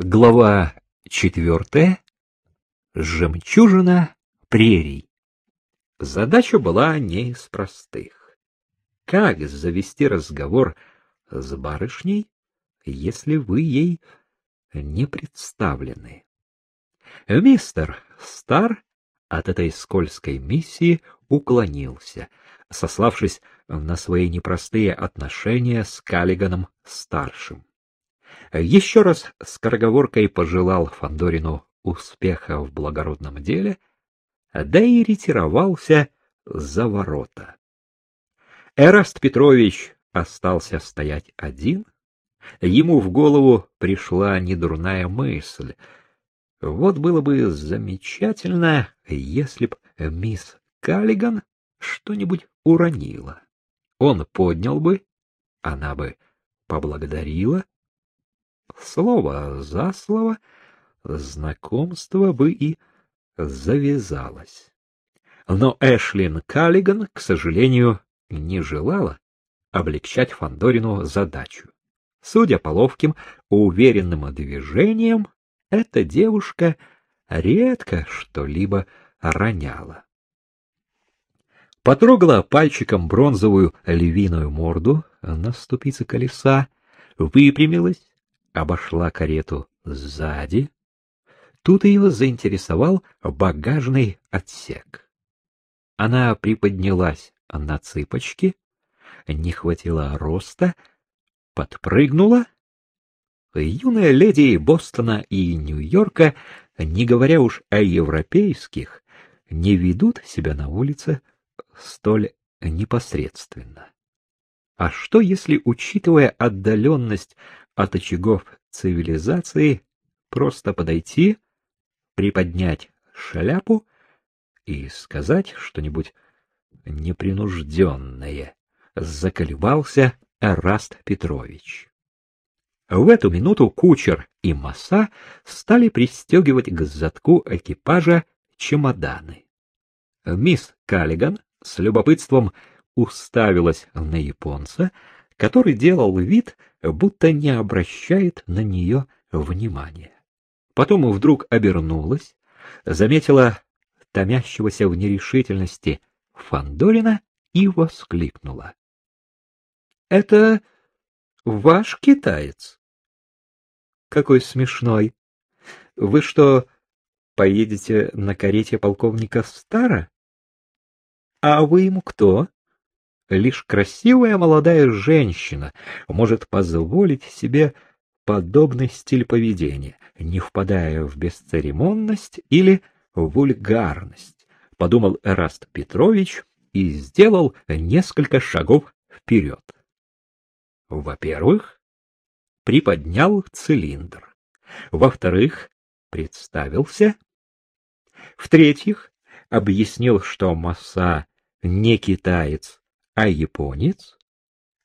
Глава четвертая. Жемчужина прерий. Задача была не из простых. Как завести разговор с барышней, если вы ей не представлены? Мистер Стар от этой скользкой миссии уклонился, сославшись на свои непростые отношения с Каллиганом-старшим. Еще раз скороговоркой пожелал Фандорину успеха в благородном деле, да и ретировался за ворота. Эраст Петрович остался стоять один. Ему в голову пришла недурная мысль. Вот было бы замечательно, если б мисс Каллиган что-нибудь уронила. Он поднял бы, она бы поблагодарила, Слово за слово знакомство бы и завязалось. Но Эшлин Каллиган, к сожалению, не желала облегчать Фандорину задачу. Судя по ловким, уверенным движениям, эта девушка редко что-либо роняла. Потрогала пальчиком бронзовую львиную морду на ступице колеса, выпрямилась, обошла карету сзади. Тут ее заинтересовал багажный отсек. Она приподнялась на цыпочки, не хватило роста, подпрыгнула. Юная леди Бостона и Нью-Йорка, не говоря уж о европейских, не ведут себя на улице столь непосредственно. А что, если, учитывая отдаленность от очагов цивилизации просто подойти, приподнять шляпу и сказать что-нибудь непринужденное, заколебался Эраст Петрович. В эту минуту кучер и масса стали пристегивать к задку экипажа чемоданы. Мисс Каллиган с любопытством уставилась на японца, который делал вид, будто не обращает на нее внимания. Потом вдруг обернулась, заметила томящегося в нерешительности Фандорина и воскликнула: "Это ваш китаец? Какой смешной! Вы что, поедете на карете полковника Стара? А вы ему кто?" Лишь красивая молодая женщина может позволить себе подобный стиль поведения, не впадая в бесцеремонность или вульгарность, подумал Эраст Петрович и сделал несколько шагов вперед. Во-первых, приподнял цилиндр. Во-вторых, представился. В-третьих, объяснил, что масса не китаец, а японец,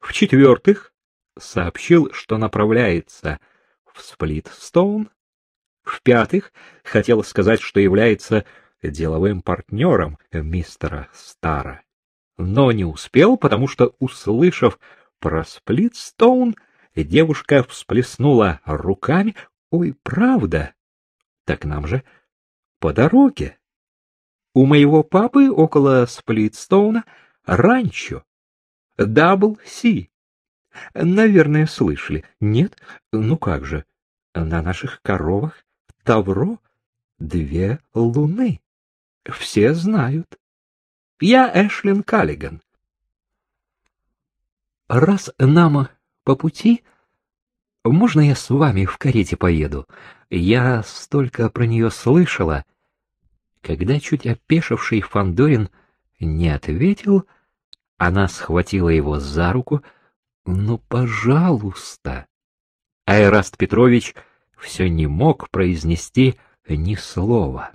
в-четвертых, сообщил, что направляется в Сплитстоун, в-пятых, хотел сказать, что является деловым партнером мистера Стара, но не успел, потому что, услышав про Сплитстоун, девушка всплеснула руками. «Ой, правда? Так нам же по дороге. У моего папы около Сплитстоуна ранчо. Double C. Наверное, слышали. Нет? Ну как же? На наших коровах Тавро две луны. Все знают. Я Эшлин Каллиган. Раз нам по пути, можно я с вами в карете поеду? Я столько про нее слышала. Когда чуть опешивший Фандорин не ответил, она схватила его за руку. «Ну, пожалуйста!» Айраст Петрович все не мог произнести ни слова.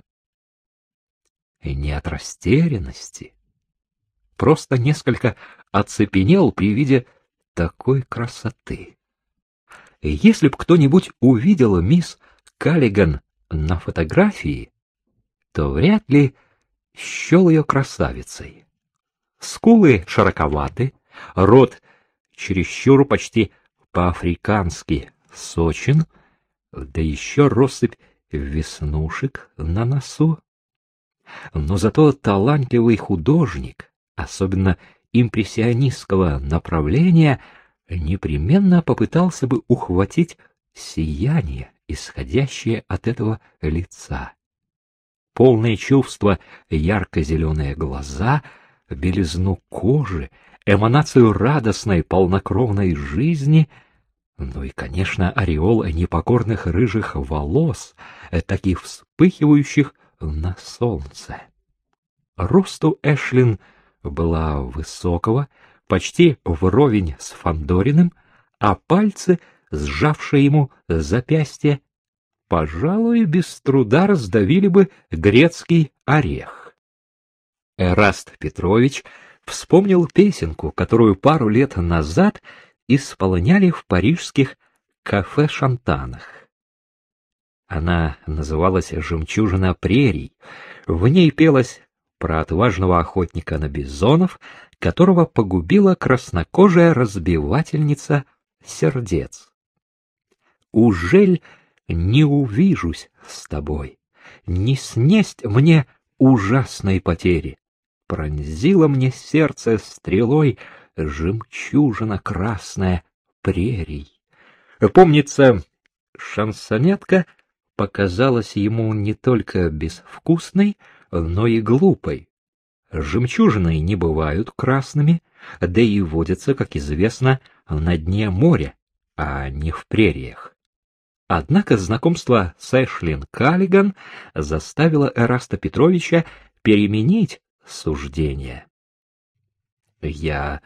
Не от растерянности, просто несколько оцепенел при виде такой красоты. Если б кто-нибудь увидел мисс Каллиган на фотографии, то вряд ли счел ее красавицей. Скулы широковаты, рот чересчур почти по-африкански сочен, да еще россыпь веснушек на носу. Но зато талантливый художник, особенно импрессионистского направления, непременно попытался бы ухватить сияние, исходящее от этого лица. Полное чувство, ярко-зеленые глаза, белизну кожи, эманацию радостной полнокровной жизни — ну и, конечно, ореол непокорных рыжих волос, таких вспыхивающих на солнце. Росту Эшлин была высокого, почти вровень с Фандориным, а пальцы, сжавшие ему запястье, пожалуй, без труда раздавили бы грецкий орех. Эраст Петрович вспомнил песенку, которую пару лет назад исполняли в парижских кафе-шантанах. Она называлась «Жемчужина прерий». В ней пелось про отважного охотника на бизонов, которого погубила краснокожая разбивательница сердец. «Ужель не увижусь с тобой, не снесть мне ужасной потери?» Пронзила мне сердце стрелой жемчужина красная прерий. Помнится, шансонетка показалась ему не только безвкусной, но и глупой. Жемчужины не бывают красными, да и водятся, как известно, на дне моря, а не в прериях. Однако знакомство с Эшлин Каллиган заставило Эраста Петровича переменить суждение. Я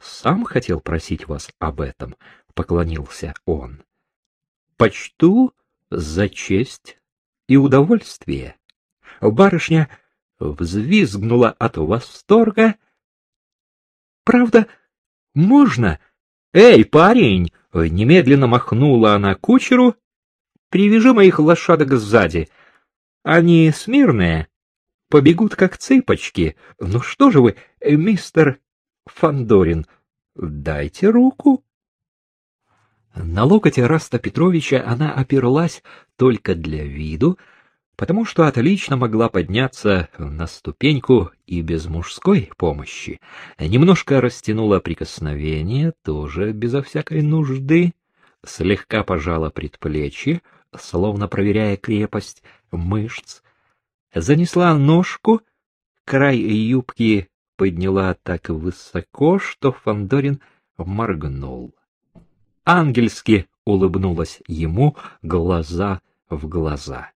сам хотел просить вас об этом, — поклонился он. — Почту за честь и удовольствие. Барышня взвизгнула от восторга. — Правда, можно? Эй, парень! — немедленно махнула она кучеру. — Привяжи моих лошадок сзади. Они смирные, побегут как цыпочки. Ну что же вы, мистер Фандорин, дайте руку. На локоть Раста Петровича она оперлась только для виду, потому что отлично могла подняться на ступеньку и без мужской помощи. Немножко растянула прикосновение, тоже безо всякой нужды, слегка пожала предплечье, словно проверяя крепость мышц, занесла ножку, край юбки подняла так высоко, что Фандорин моргнул. Ангельски улыбнулась ему глаза в глаза.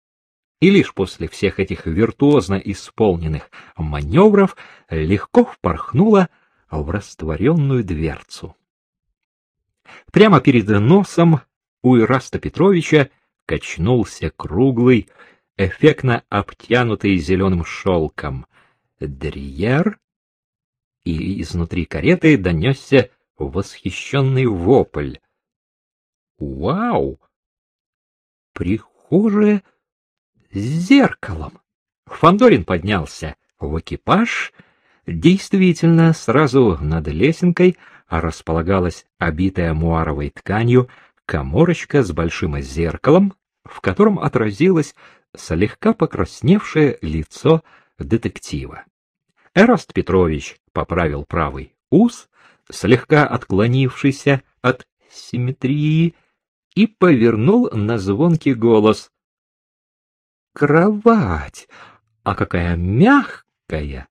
И лишь после всех этих виртуозно исполненных маневров легко впорхнула в растворенную дверцу. Прямо перед носом у Ираста Петровича качнулся круглый, эффектно обтянутый зеленым шелком дрьер и изнутри кареты донесся восхищенный вопль. «Вау! Прихожая с зеркалом!» Фандорин поднялся в экипаж. Действительно, сразу над лесенкой располагалась обитая муаровой тканью коморочка с большим зеркалом, в котором отразилось слегка покрасневшее лицо детектива. Эраст Петрович поправил правый ус, слегка отклонившийся от симметрии, и повернул на звонкий голос. «Кровать! А какая мягкая!»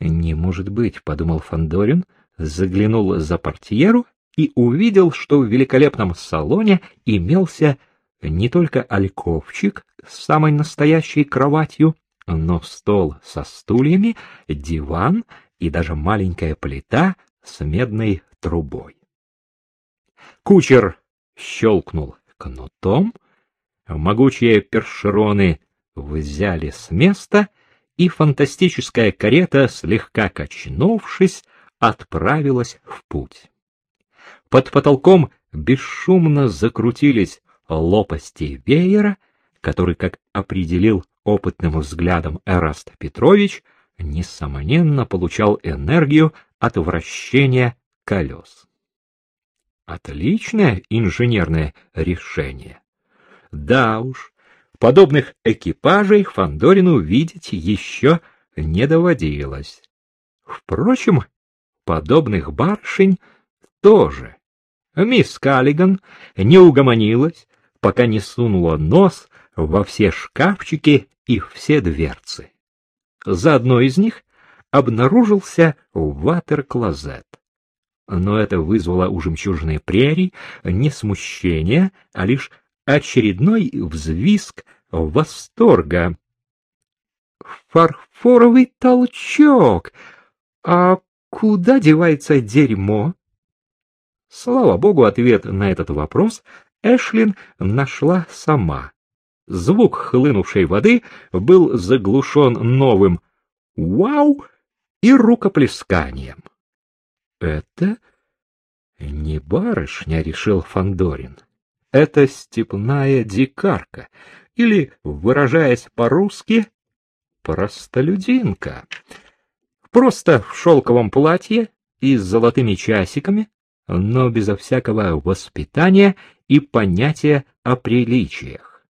«Не может быть», — подумал Фандорин, заглянул за портьеру и увидел, что в великолепном салоне имелся не только альковчик с самой настоящей кроватью, но стол со стульями, диван и даже маленькая плита с медной трубой. Кучер щелкнул кнутом, могучие першероны взяли с места, и фантастическая карета, слегка качнувшись, отправилась в путь. Под потолком бесшумно закрутились лопасти веера, который, как определил опытным взглядом Эраст Петрович, несомненно получал энергию от вращения колес. Отличное инженерное решение. Да уж, подобных экипажей Фандорину видеть еще не доводилось. Впрочем, подобных барышень тоже. Мисс Каллиган не угомонилась, пока не сунула нос во все шкафчики и все дверцы. За одной из них обнаружился ватер-клозет. Но это вызвало у жемчужной прерий не смущение, а лишь очередной взвизг восторга. «Фарфоровый толчок! А куда девается дерьмо?» Слава богу, ответ на этот вопрос Эшлин нашла сама. Звук хлынувшей воды был заглушен новым «Вау!» и рукоплесканием. «Это не барышня», — решил Фандорин. «Это степная дикарка, или, выражаясь по-русски, простолюдинка. Просто в шелковом платье и с золотыми часиками, но безо всякого воспитания и понятия о приличиях.